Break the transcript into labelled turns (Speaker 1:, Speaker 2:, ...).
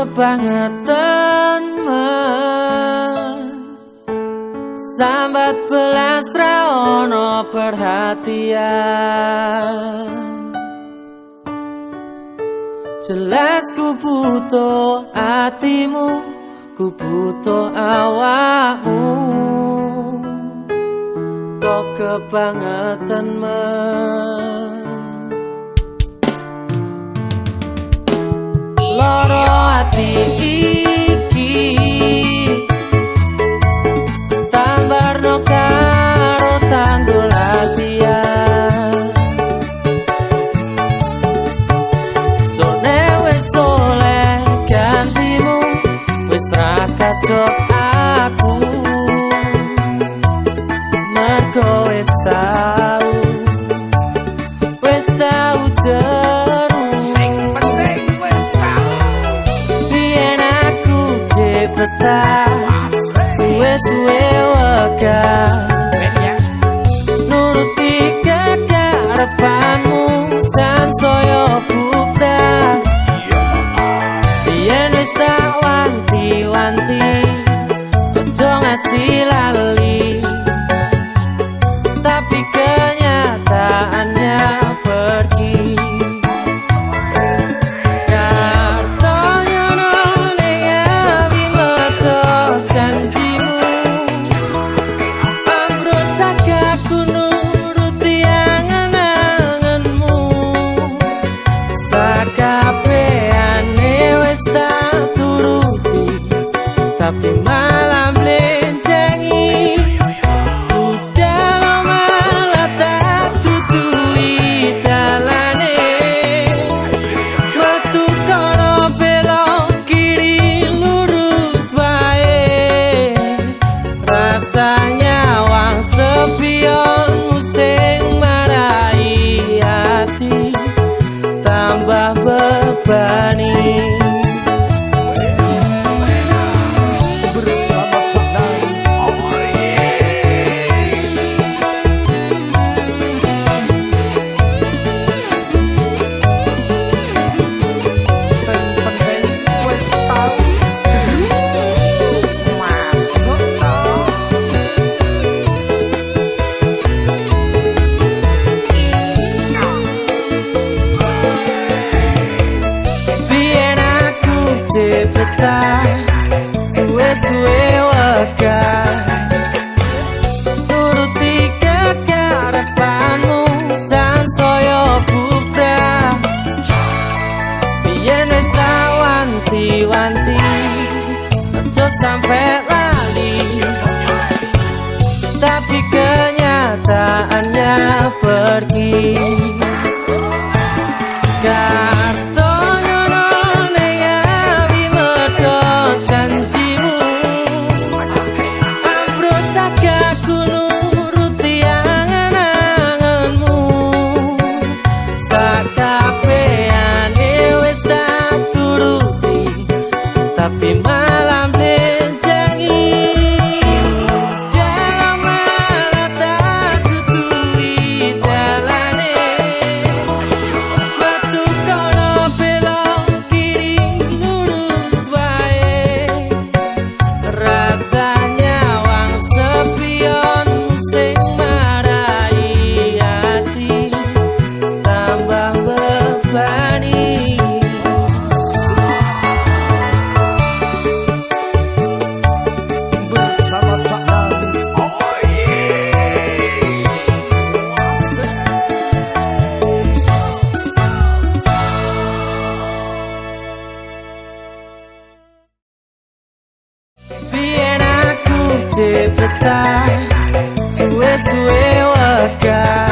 Speaker 1: kebangetan Sambat belas raono perhatian. Jelas ku butuh hatimu Ku butuh awakmu. Kok kebangetan men Loro hati cocok cepetan Suwe-suwe Tapi malam lencengi Udah malah tak tutui dalane. Metu kono belok kiri lurus wae. Rasanya wang sepion musing marai hati. Tambah bebani cepetan Suwe-suwe wegah Nuruti kekarepanmu San soyo kubra Biyen wis tak wanti-wanti Ojo sampe lali. Tapi kenyataannya pergi cepetan suwe-suwe wakar.